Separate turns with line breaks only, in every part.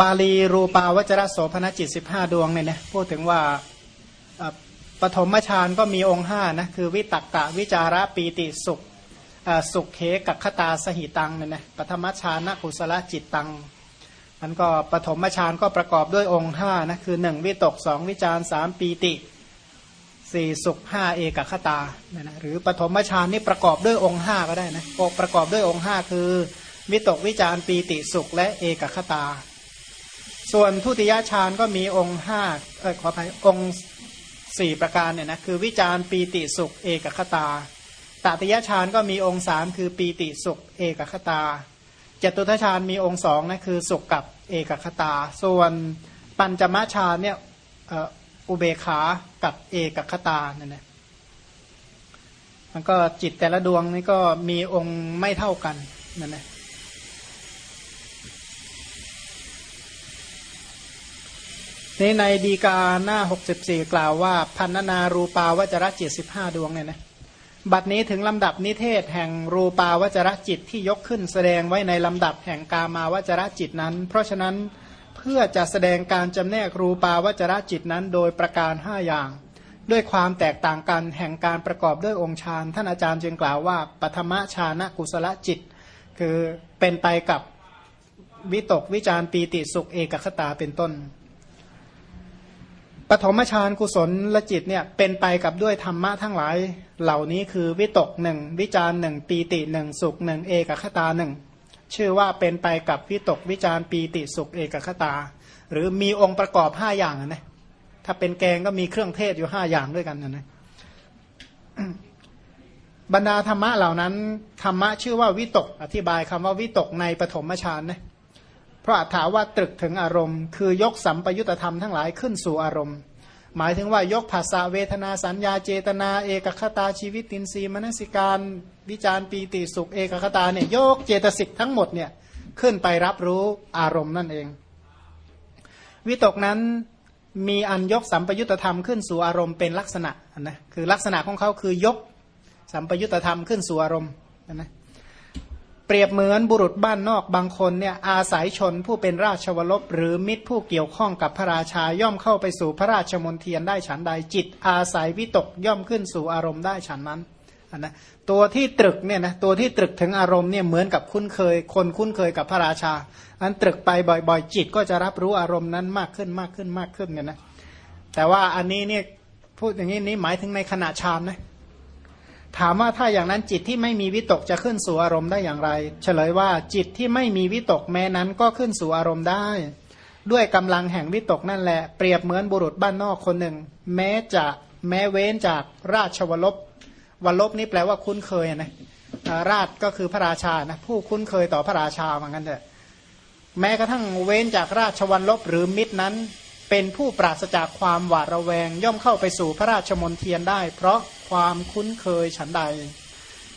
บาลีรูปาวจรโสพนจิต 15 ดวงเนี่ยนะพูดถึงว่าปฐมฌานก็มีองค์5นะคือวิตักกะวิจาระปีติสุขสุขเคกัคตาสหิตังเนี่ยนะปฐมฌานกุศลจิตตังมันก็ปฐมฌานก็ประกอบด้วยองค์5นะคือ 1 วิตก 2 วิจารสามปีติสี่สุขห้าเอกคตาเนี่ยนะหรือปฐมฌานนี่ประกอบด้วยองค์ 5 ก็ได้นะประกอบด้วยองค์ 5 คือ วิตกวิจารปีติสุขและเอกคตา ส่วนทุติยฌานก็มีองค์ห้าเออขออภัยองค์สี่ประการเนี่ยนะคือวิจารปีติสุขเอกคตาตติยฌานก็มีองค์สามคือปีติสุขเอกคตาจตุทฌานมีองค์สองนะคือสุขกับเอกคตา ส่วนปัญจมฌานเนี่ยอุเบขากับเอกคตาเนี่ยนะมันก็จิตแต่ละดวงนี่ก็มีองค์ไม่เท่ากันนั่นนะ นี่ในดีกาหน้า 64 กล่าวว่า พันนารูปาวจระจิตสิบห้าดวงเนี่ยนะบัดนี้ถึงลำดับนิเทศแห่งรูปาวจระจิตที่ยกขึ้นแสดงไว้ในลำดับแห่งกามาวจระจิตนั้น เพราะฉะนั้นเพื่อจะแสดงการจำแนกรูปาวจระจิตนั้นโดยประการห้าอย่าง ด้วยความแตกต่างกันแห่งการประกอบด้วยองค์ฌานท่านอาจารย์จึงกล่าวว่าปฐมฌานกุศลจิต คือเป็นไปกับวิตกวิจารปีติสุขเอกคตาเป็นต้น ปฐมฌานกุศลละจิตเนี่ยเป็นไปกับด้วยธรรมะทั้งหลายเหล่านี้คือวิตกหนึ่งวิจารหนึ่งปีติหนึ่งสุขหนึ่งเอกคตาหนึ่งชื่อว่าเป็นไปกับวิตกวิจารปีติสุขเอกคตา หรือมีองค์ประกอบห้าอย่างนะถ้าเป็นแกงก็มีเครื่องเทศอยู่ห้าอย่างด้วยกันนะบรรดาธรรมะเหล่านั้นธรรมะชื่อว่าวิตก อธิบายคำว่าวิตกในปฐมฌานนะ พราะถาว่าตรึกถึงอารมณ์ คือยกสัมปยุตธรรมทั้งหลายขึ้นสู่อารมณ์ หมายถึงว่ายกภาษาเวทนาสัญญาเจตนา เอกคตาชีวิตตินรีมนสิการ วิจารปีติสุข เอกคตาเนี่ยยกเจตสิกทั้งหมดเนี่ยขึ้นไปรับรู้อารมณ์นั่นเอง วิตกนั้นมีอันยกสัมปยุตธรรมขึ้นสู่อารมณ์เป็นลักษณะนะคือลักษณะของเขาคือยกสัมปยุตธรรมขึ้นสู่อารมณ์นะ เปรียบเหมือนบุรุษบ้านนอกบางคนเนี่ยอาศัยชนผู้เป็นราชวรบหรือมิตรผู้เกี่ยวข้องกับพระราชาย่อมเข้าไปสู่พระราชมนเทียนได้ฉันใดจิต อาศัยวิตกย่อมขึ้นสู่อารมณ์ได้ฉันนั้นนะตัวที่ตรึกเนี่ยนะตัวที่ตรึกถึงอารมณ์เนี่ยเหมือนกับคุ้นเคย คนคุ้นเคยกับพระราชา อันตรึกไปบ่อยๆ จิตก็จะรับรู้อารมณ์นั้นมากขึ้นมากขึ้นมากขึ้นเนี่ยนะแต่ว่าอันนี้เนี่ยพูดอย่างนี้นี้หมายถึงในขณะฌานนะ ถามว่าถ้าอย่างนั้นจิตที่ไม่มีวิตกจะขึ้นสู่อารมณ์ได้อย่างไร เฉลยว่าจิตที่ไม่มีวิตกแม้นั้นก็ขึ้นสู่อารมณ์ได้ ด้วยกำลังแห่งวิตกนั่นแหละเปรียบเหมือนบุรุษบ้านนอกคนหนึ่ง แม้จะแม้เว้นจากราชวรบวรบนี่แปลว่าคุ้นเคยนะราชก็คือพระราชานะผู้คุ้นเคยต่อพระราชาเหมือนกันเถอะแม้กระทั่งเว้นจากราชวันลบหรือมิตรนั้น เป็นผู้ปราศจากความหวาดระแวง ย่อมเข้าไปสู่พระราชมนเทียนได้ เพราะความคุ้นเคยฉันใด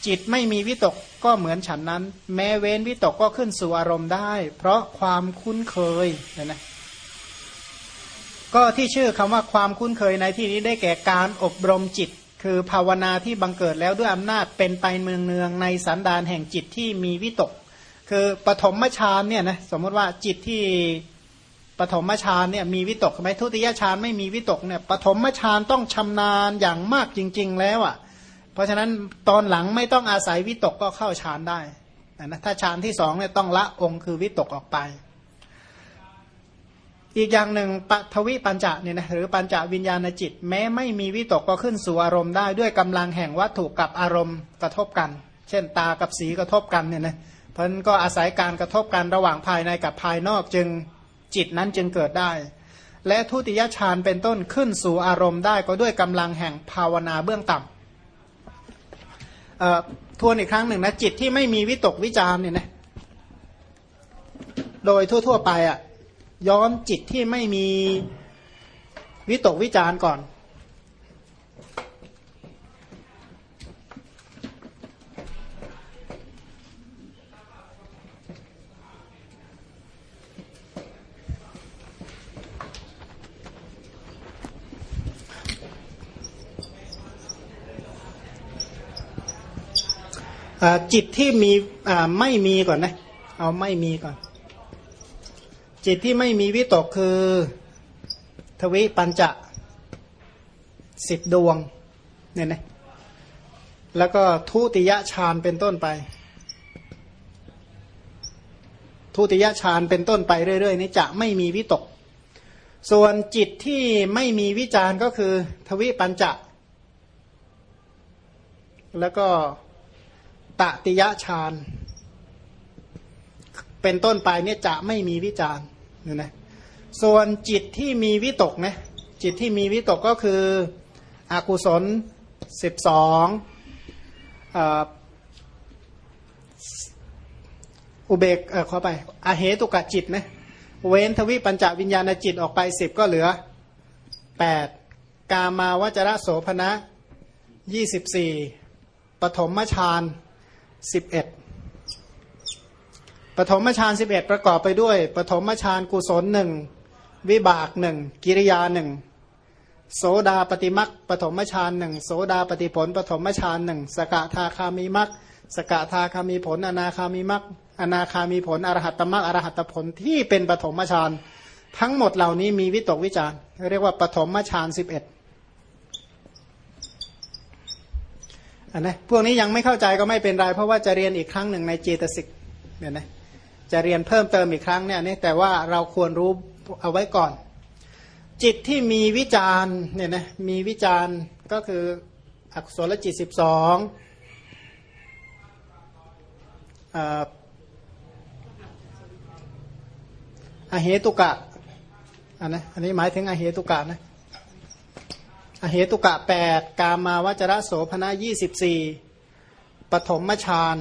จิตไม่มีวิตกก็เหมือนฉันนั้น แม้เว้นวิตกก็ขึ้นสู่อารมณ์ได้ เพราะความคุ้นเคยนะนะก็ที่ชื่อคำว่าความคุ้นเคยในที่นี้ได้แก่การอบรมจิต คือภาวนาที่บังเกิดแล้วด้วยอำนาจเป็นไปเมืองเนืองในสันดานแห่งจิตที่มีวิตก คือปฐมฌานเนี่ยนะสมมติว่าจิตที่ ปฐมฌานเนี่ยมีวิตกไหมทุติยฌานไม่มีวิตกเนี่ยปฐมฌานต้องชำนาญอย่างมากจริง ๆ แล้วอะ เพราะฉะนั้นตอนหลังไม่ต้องอาศัยวิตกก็เข้าฌานได้นะถ้าฌานที่สองเนี่ยต้องละองค์คือวิตกออกไป อีกอย่างหนึ่งปทวิปัญจะเนี่ยนะหรือปัญจวิญญาณจิต แม้ไม่มีวิตกก็ขึ้นสู่อารมณ์ได้ด้วยกำลังแห่งวัตถุกับอารมณ์กระทบกัน เช่นตากับสีกระทบกันเนี่ยนะเพราะนั้นก็อาศัยการกระทบกันระหว่างภายในกับภายนอกจึง จิตนั้นจึงเกิดได้ และทุติยฌานเป็นต้นขึ้นสู่อารมณ์ได้ก็ด้วยกำลังแห่งภาวนาเบื้องต่ำทวนอีกครั้งหนึ่งนะจิตที่ไม่มีวิตกวิจารเนี่ยนะโดยทั่ว ๆ ไปอะย้อนจิตที่ไม่มีวิตกวิจารก่อน จิตที่มีไม่มีก่อนนะ เอาไม่มีก่อน จิตที่ไม่มีวิตกคือ ทวิปัญจะสิบดวงเนี่ยนะแล้วก็ทุติยฌานเป็นต้นไป ทุติยฌานเป็นต้นไปเรื่อยๆนี้จะไม่มีวิตก ส่วนจิตที่ไม่มีวิจารก็คือ ทวิปัญจะแล้วก็ ตติยฌานเป็นต้นไปเนี่ยจะไม่มีวิจารเนี่ยนะส่วนจิตที่มีวิตกนะจิตที่มีวิตกก็คืออกุศลสิบสองอุเบกเออขอไปอาเหตุกะจิตนะเว้นทวิปัญจวิญญาณจิตออกไปสิบก็เหลือแปดกามาวจระโสภณะยี่สิบสี่ปฐมฌาน สิบเอ็ดปฐมฌานสิบเอ็ดประกอบไปด้วยปฐมฌานกุศลหนึ่งวิบากหนึ่งกิริยาหนึ่งโสดาปฏิมักปฐมฌานหนึ่งโสดาปฏิผลปฐมฌานหนึ่งสกทาคามีมักสกทาคามีผล อนาคามีมักอนาคามีผลอรหัตตมักอรหัตผลที่เป็นปฐมฌานทั้งหมดเหล่านี้มีวิตกวิจารเรียกว่าปฐมฌานสิบเอ็ด อันนะพวกนี้ยังไม่เข้าใจก็ไม่เป็นไร เพราะว่าจะเรียนอีกครั้งหนึ่งในเจตสิกเนี่ยนะจะเรียนเพิ่มเติมอีกครั้งเนี่ยนี่แต่ว่าเราควรรู้เอาไว้ก่อน จิตที่มีวิจารเนี่ยนะมีวิจารก็คืออักษรจิตสิบสองอเหตุกะอันนะอันนี้หมายถึงอเหตุกะนะ อเหตุกะแปดกามาวจระโสภณะยี่สิบสี่ปฐมฌาน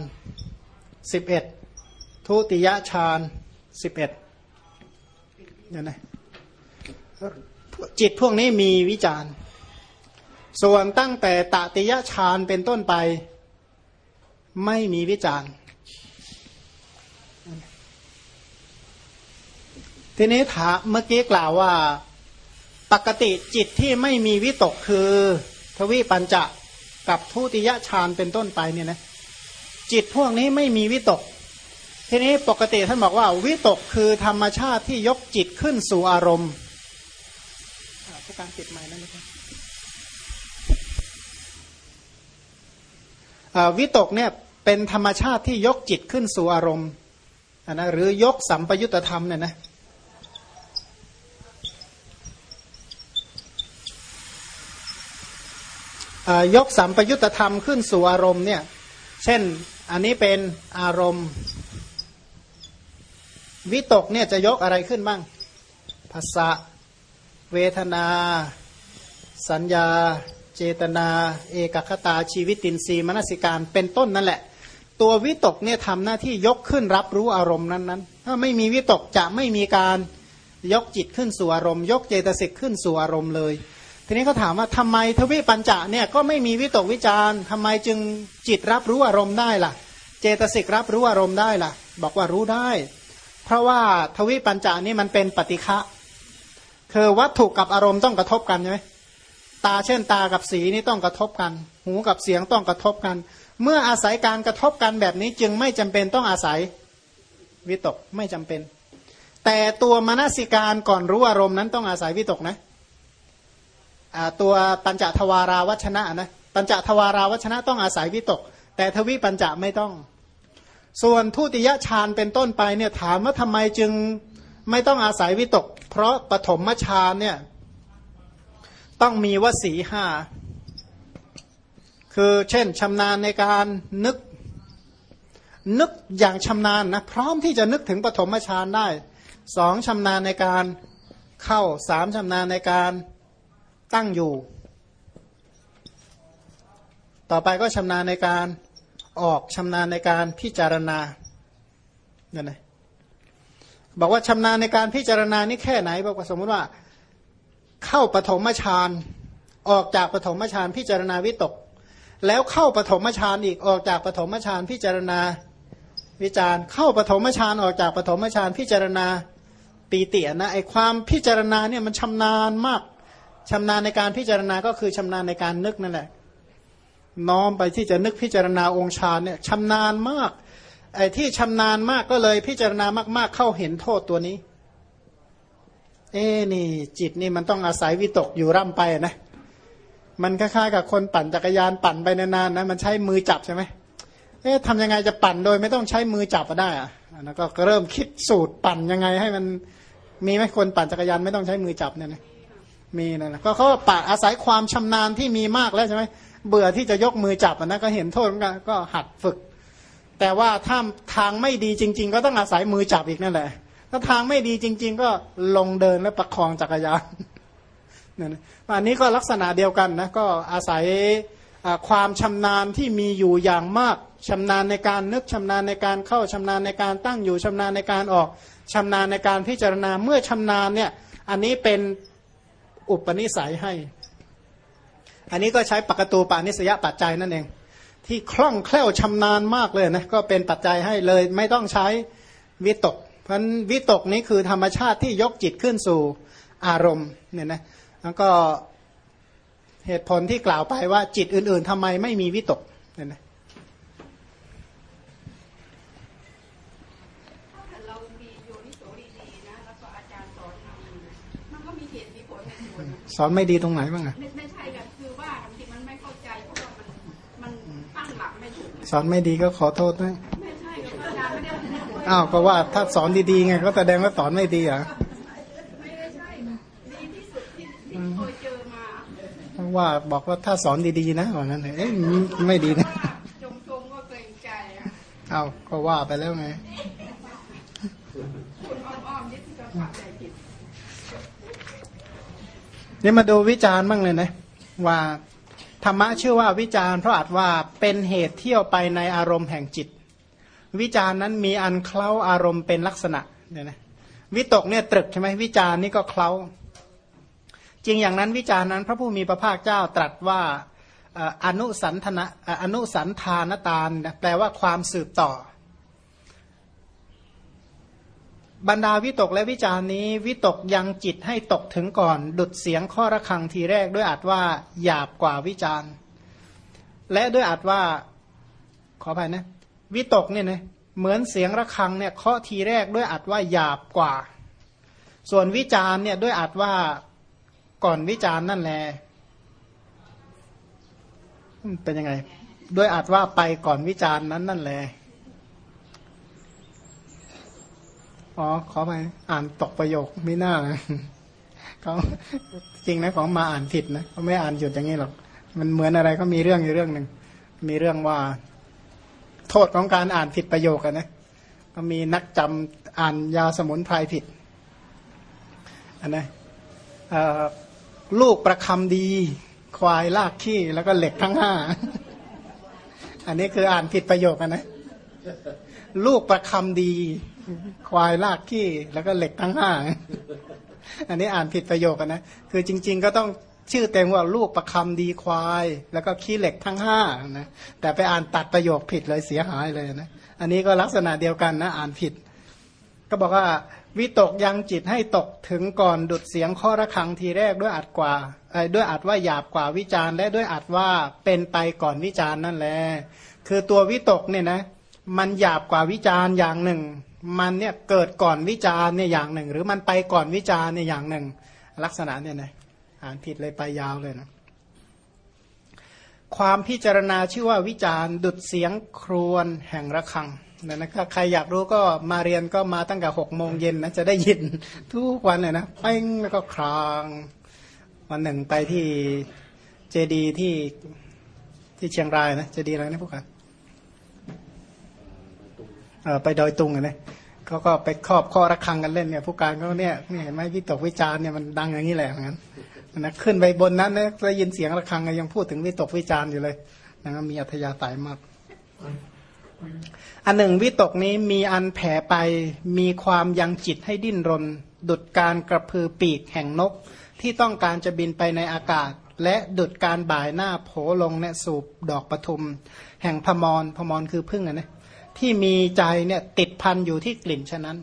สิบเอ็ดทุติยฌานสิบเอ็ดเนี่ยนะจิตพวกนี้มีวิจารณ์ ส่วนตั้งแต่ตติยฌานเป็นต้นไป ไม่มีวิจารณ์ ทีนี้ถามเมื่อกี้กล่าวว่า ปกติจิตที่ไม่มีวิตกคือ ทวิปัญจะกับทุติยฌานเป็นต้นไปเนี่ยนะจิตพวกนี้ไม่มีวิตก ทีนี้ปกติท่านบอกว่า วิตกคือธรรมชาติที่ยกจิตขึ้นสู่อารมณ์ผู้การปิดไม้นั่นนะครับวิตกเนี่ยเป็นธรรมชาติที่ยกจิตขึ้นสู่อารมณ์นะหรือยกสัมปยุตธรรมเนี่ยนะ ยกสัมปยุตธรรมขึ้นสู่อารมณ์เนี่ย เช่นอันนี้เป็นอารมณ์ วิตกเนี่ยจะยกอะไรขึ้นบ้างภาษาเวทนา สัญญา เจตนา เอกคตาชีวิตินทรีย์มนสิการเป็นต้นนั่นแหละ ตัววิตกเนี่ยทำหน้าที่ยกขึ้นรับรู้อารมณ์นั้นๆ ถ้าไม่มีวิตกจะไม่มีการยกจิตขึ้นสู่อารมณ์ ยกเจตสิกขึ้นสู่อารมณ์เลย ทีนี้เขาถามว่าทำไมทวิปัญจะเนี่ยก็ไม่มีวิตกวิจารทำไมจึงจิตรับรู้อารมณ์ได้ล่ะ เจตสิกรับรู้อารมณ์ได้ล่ะ บอกว่ารู้ได้ เพราะว่าทวิปัญจะนี่มันเป็นปฏิฆะคือวัตถุกับอารมณ์ต้องกระทบกันใช่ไหมตาเช่นตากับสีนี่ต้องกระทบกัน หูกับเสียงต้องกระทบกัน เมื่ออาศัยการกระทบกันแบบนี้จึงไม่จำเป็นต้องอาศัยวิตกไม่จำเป็น แต่ตัวมนสิการก่อนรู้อารมณ์นั้นต้องอาศัยวิตกนะ ตัวปัญจทวาราวัชนะนะปัญจทวาราวัชนะต้องอาศัยวิตก แต่ทวิปัญจไม่ต้อง ส่วนทุติยฌานเป็นต้นไปเนี่ยถามว่าทำไมจึงไม่ต้องอาศัยวิตก เพราะปฐมฌานเนี่ยต้องมีวสีห้าคือเช่นชำนาญในการนึกนึกอย่างชำนาญนะพร้อมที่จะนึกถึงปฐมฌานได้สองชำนาญในการเข้าสามชำนาญในการ ตั้งอยู่ ต่อไปก็ชำนาญในการออกชำนาญในการพิจารณาเนี่ยนะบอกว่าชำนาญในการพิจารณานี่แค่ไหนบอกว่าสมมติว่า เข้าปฐมฌานออกจากปฐมฌานพิจารณาวิตก แล้วเข้าปฐมฌานอีกออกจากปฐมฌานพิจารณาวิจารเข้าปฐมฌานออกจากปฐมฌานพิจารณาปีเตียนะไอความพิจารณาเนี่ยมันชำนาญมาก ชำนาญในการพิจารณาก็คือชำนาญในการนึกนั่นแหละ น้อมไปที่จะนึกพิจารณาองค์ฌานเนี่ยชำนาญมากไอ้ที่ชำนาญมากก็เลยพิจารณามาก ๆ เข้าเห็นโทษตัวนี้ เอ้นี่ จิตนี่มันต้องอาศัยวิตกอยู่ร่ำไปนะมันคล้ายๆกับคนปั่นจักรยานปั่นไปนานๆนะมันใช้มือจับใช่ไหมเอ๊ะทำยังไงจะปั่นโดยไม่ต้องใช้มือจับก็ได้อะแล้วก็เริ่มคิดสูตรปั่นยังไงให้มันมีไหมคนปั่นจักรยานไม่ต้องใช้มือจับเนี่ยนะ มีนะนะก็เขาปั่นอาศัยความชำนาญที่มีมากแล้วใช่ไหมเบื่อที่จะยกมือจับนะก็เห็นโทษกันก็หัดฝึก แต่ว่าถ้าทางไม่ดีจริง ๆ ก็ต้องอาศัยมือจับอีกนั่นแหละ ถ้าทางไม่ดีจริง ๆ ก็ลงเดินและประคองจักรยานเนี่ยนอันนี้ก็ลักษณะเดียวกันนะก็อาศัยความชำนาญที่มีอยู่อย่างมากชำนาญในการนึกชำนาญในการเข้าชำนาญในการตั้งอยู่ชำนาญในการออกชำนาญในการพิจารณาเมื่อชำนาญเนี่ยอันนี้เป็น อุปนิสัยให้ อันนี้ก็ใช้ปกตูปานิสยปัจจัยนั่นเอง ที่คล่องแคล่วชำนาญมากเลยนะก็เป็นปัจจัยให้เลย ไม่ต้องใช้วิตก เพราะวิตกนี้คือธรรมชาติที่ยกจิตขึ้นสู่อารมณ์เนี่ยนะแล้วก็เหตุผลที่กล่าวไปว่าจิตอื่น ๆทำไมไม่มีวิตกเนี่ยนะ สอนไม่ดีตรงไหนบ้างอะไม่ใช่กันคือว่าบางทีมันไม่เข้าใจเพราะว่ามันมันตั้งหลักไม่ถูกสอนไม่ดีก็ขอโทษนะไม่ใช่อาจารย์ไม่ได้อ้าวก็ว่าถ้าสอนดีๆไงก็แสดงว่าสอนไม่ดีอะไม่ใช่ดีที่สุดที่เคยเจอมาว่าบอกว่าถ้าสอนดีๆนะว่างั้นเอ๊ะไม่ดีนะจงจงก็เกรงใจอะอ้าวก็ว่าไปแล้วไงคุณอ้อมๆนี่ที่จะฝากใจผิด นี่มาดูวิจารณ์บ้างเลยนะว่าธรรมะชื่อว่าวิจารณ์เพราะอาจว่าเป็นเหตุเที่ยวไปในอารมณ์แห่งจิต วิจารณ์นั้นมีอันเคล้าอารมณ์เป็นลักษณะเนี่ยนะวิตกเนี่ยตรึกใช่ไหมวิจารณ์นี่ก็เคล้าจริงอย่างนั้นวิจารณ์นั้น พระผู้มีพระภาคเจ้าตรัสว่าอนุสันทนะอนุสันทานตาลแปลว่าความสืบต่อ บรรดาวิตกและวิจารนี้ วิตกยังจิตให้ตกถึงก่อน ดุดเสียงข้อระฆังทีแรกด้วยอาจว่าหยาบกว่าวิจารและด้วยอาจว่าขออภัยนะ วิตกเนี่ยนะเหมือนเสียงระฆังเนี่ยเคาะทีแรกด้วยอาจว่าหยาบกว่า ส่วนวิจารเนี่ยด้วยอาจว่าก่อนวิจารนั่นแหละเป็นยังไง ด้วยอาจว่าไปก่อนวิจารนั้นนั่นแหละ อ๋อขอไปอ่านตกประโยคไม่น่าเขาจริงนะของมาอ่านผิดนะเขาไม่อ่านหยุดอย่างนี้หรอกมันเหมือนอะไรก็มีเรื่องอยู่เรื่องหนึ่งมีเรื่องว่า โทษของการอ่านผิดประโยคนะก็มีนักจำอ่านยาสมุนไพรผิดอันนะลูกประคำดี ควายลากขี้แล้วก็เหล็กทั้งห้าอันนี้คืออ่านผิดประโยคนะ ลูกประคำดี ควายลากขี้แล้วก็เหล็กทั้งห้าอันนี้อ่านผิดประโยคนะ คือจริง ๆ ก็ต้องชื่อเต็มว่าลูกประคำดีควาย แล้วก็ขี้เหล็กทั้งห้านะแต่ไปอ่านตัดประโยคผิดเลยเสียหายเลยนะอันนี้ก็ลักษณะเดียวกันนะอ่านผิด ก็บอกว่า วิตกยังจิตให้ตกถึงก่อนดุดเสียงข้อระฆังทีแรกด้วยอัดกว่าด้วยอัดว่าหยาบกว่าวิจารณ์และด้วยอัดว่าเป็นไปก่อนวิจารณ์นั่นแหละคือตัววิตกเนี่ยนะ มันหยาบกว่าวิจารณ์อย่างหนึ่ง มันเนี่ยเกิดก่อนวิจารณ์เนี่ยอย่างหนึ่ง หรือมันไปก่อนวิจารณ์เนี่ยอย่างหนึ่ง ลักษณะเนี่ยนะอ่านผิดเลยไปยาวเลยนะความพิจารณาชื่อว่าวิจารณ์ดุดเสียงครวนแห่งระฆังนะนะครับใครอยากรู้ก็มาเรียนก็มาตั้งแต่หกโมงเย็นนะจะได้ยินทุกวันเลยนะเป้งแล้วก็ครางวันหนึ่งไปที่เจดีที่ที่เชียงรายนะเจดีอะไรนะพวกกัน ไปดอยตุงนะเขาก็ไปครอบข้อระฆังกันเล่นเนี่ยผู้การเขาเนี่ยนี่เห็นไหมวิตกวิจารเนี่ยมันดังอย่างนี้แหละงั้นนะขึ้นไปบนนั้นนะได้ยินเสียงระฆังยังพูดถึงวิตกวิจารอยู่เลยนะมีอัธยาศัยมากอันหนึ่งวิตกนี้มีอันแผ่ไปมีความยังจิตให้ดิ้นรน ดุดการกระพือปีกแห่งนก ที่ต้องการจะบินไปในอากาศ และดุดการบ่ายหน้าโผลงเนี่ยสูบดอกปทุม แห่งพมรพมรคือพึ่งอะนะ ที่มีใจเนี่ยติดพันอยู่ที่กลิ่นฉะนั้น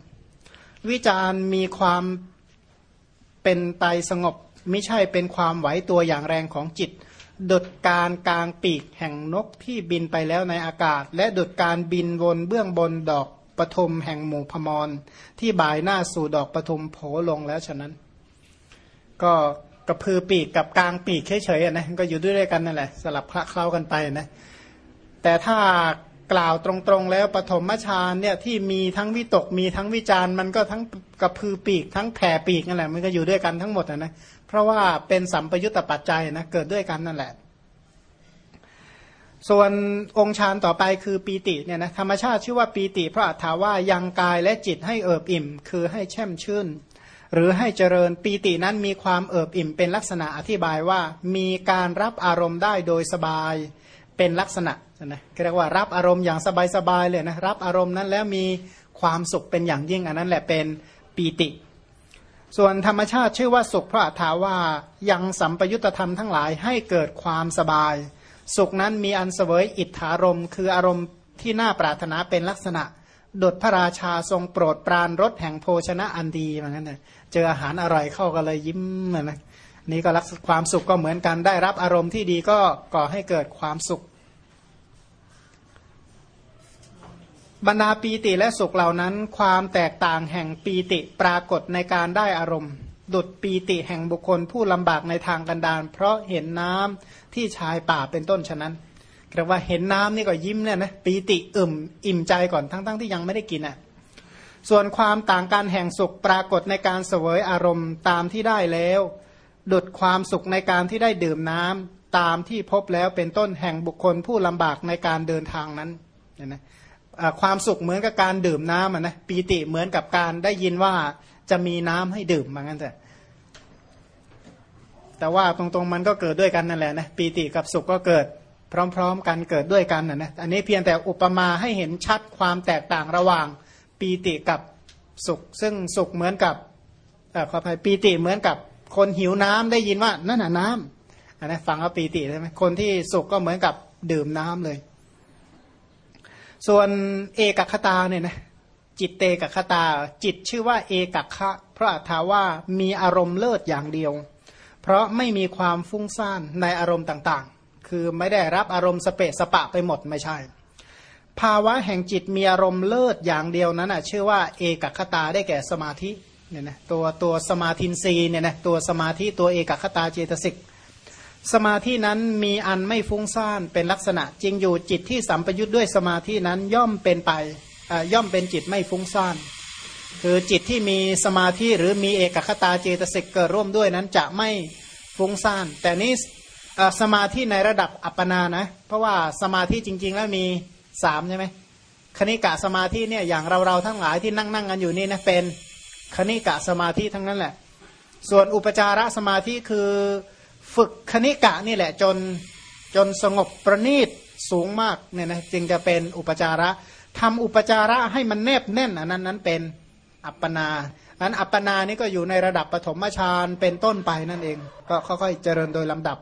วิจารมีความเป็นไปสงบไม่ใช่เป็นความไหวตัวอย่างแรงของจิตดุดการกลางปีกแห่งนกที่บินไปแล้วในอากาศ และดุดการบินวนเบื้องบนดอกปฐมแห่งหมู่พมร ที่บ่ายหน้าสู่ดอกปฐมโผลงแล้วฉะนั้น ก็กระพือปีกกับกลางปีกเฉยๆนะก็อยู่ด้วยกันนั่นแหละ สลับคละเคล้ากันไปนะแต่ถ้า กล่าวตรงๆแล้วปฐมฌานเนี่ยที่มีทั้งวิตกมีทั้งวิจารมันก็ทั้งกระพือปีก ทั้งแผ่ปีกนั่นแหละมันก็อยู่ด้วยกันทั้งหมดนะเพราะว่าเป็นสัมปยุตตปัจจัยนะเกิดด้วยกันนั่นแหละ ส่วนองค์ฌานต่อไปคือปีติเนี่ยนะธรรมชาติชื่อว่าปีติ เพราะอัตถาว่ายังกายและจิตให้เอิบอิ่ม คือให้แช่มชื่น หรือให้เจริญปีตินั้นมีความเอิบอิ่ม เป็นลักษณะอธิบายว่ามีการรับอารมณ์ได้โดยสบายเป็นลักษณะ นะเรียกว่ารับอารมณ์อย่างสบายๆเลยนะรับอารมณ์นั้นแล้วมีความสุขเป็นอย่างยิ่งอันนั้นแหละเป็นปีติ ส่วนธรรมชาติชื่อว่าสุขเพราะถาว่ายังสัมปยุตธรรมทั้งหลายให้เกิดความสบาย สุขนั้นมีอันเสวยอิทธารมคืออารมณ์ที่น่าปรารถนาเป็นลักษณะดดพระราชาทรงโปรดปรานรสแห่งโภชนะอันดีเหมือนกันนะเจออาหารอร่อยเข้าก็เลยยิ้มนะนี่ก็รักความสุขก็เหมือนกันได้รับอารมณ์ที่ดีก็ก่อให้เกิดความสุข บรรดาปีติและสุขเหล่านั้น ความแตกต่างแห่งปีติปรากฏในการได้อารมณ์ ดุดปีติแห่งบุคคลผู้ลำบากในทางกันดารเพราะเห็นน้ำที่ชายป่าเป็นต้นฉะนั้นเรียกว่าเห็นน้ำนี่ก็ยิ้มเนี่ยนะปีติอึมอิ่มใจก่อนทั้งๆทที่ยังไม่ได้กินอะส่วนความต่างกันแห่งสุขปรากฏในการเสวยอารมณ์ตามที่ได้แล้ว ดุดความสุขในการที่ได้ดื่มน้ำตามที่พบแล้วเป็นต้นแห่งบุคคลผู้ลำบากในการเดินทางนั้นเนี่ยนะ ความสุขเหมือนกับการดื่มน้ำนะปีติเหมือนกับการได้ยินว่าจะมีน้ำให้ดื่มเหมือนกันแต่แต่ว่าตรงๆมันก็เกิดด้วยกันนั่นแหละนะปีติกับสุขก็เกิดพร้อมๆกันเกิดด้วยกันนะนะอันนี้เพียงแต่อุปมาให้เห็นชัดความแตกต่างระหว่างปีติกับสุข ซึ่งสุขเหมือนกับขออภัยปีติเหมือนกับคนหิวน้ำได้ยินว่านั่นน่ะน้ำอันนี้ฟังว่าปีติใช่ไหมคนที่สุขก็เหมือนกับดื่มน้ำเลย ส่วนเอกคตาเนี่ยนะจิตเตกคตา จิตชื่อว่าเอกคะเพราะถาว่ามีอารมณ์เลิศอย่างเดียว เพราะไม่มีความฟุ้งซ่านในอารมณ์ต่างๆ คือไม่ได้รับอารมณ์สเปะสปะไปหมดไม่ใช่ ภาวะแห่งจิตมีอารมณ์เลิศอย่างเดียวนั้นอะชื่อว่าเอกคตาได้แก่สมาธิเนี่ยนะตัวตัวสมาธินีเนี่ยนะตัวสมาธิตัวเอกคตาเจตสิก สมาธินั้นมีอันไม่ฟุ้งซ่านเป็นลักษณะจริงอยู่จิตที่สัมปยุทธ์ด้วยสมาธินั้นย่อมเป็นไปย่อมเป็นจิตไม่ฟุ้งซ่านคือจิตที่มีสมาธิหรือมีเอกคตาเจตสิกเกิดร่วมด้วยนั้นจะไม่ฟุ้งซ่านแต่นี้สมาธิในระดับอัปปนานะเพราะว่าสมาธิจริง ๆ แล้วมีสามใช่ไหมคณิกะสมาธิเนี่ยอย่างเราเราทั้งหลายที่นั่งนั่งกันอยู่นี่นะเป็นคณิกะสมาธิทั้งนั้นแหละ ส่วนอุปจารสมาธิคือ ฝึกคณิกะนี่แหละจนจนสงบประณีตสูงมากเนี่ยนะจึงจะเป็นอุปจาระทำอุปจาระให้มันแนบแน่นอันนั้นนั้นเป็นอัปปนาอันอัปปนานี่ก็อยู่ในระดับปฐมฌานเป็นต้นไปนั่นเอง ก็ค่อยๆเจริญโดยลำดับ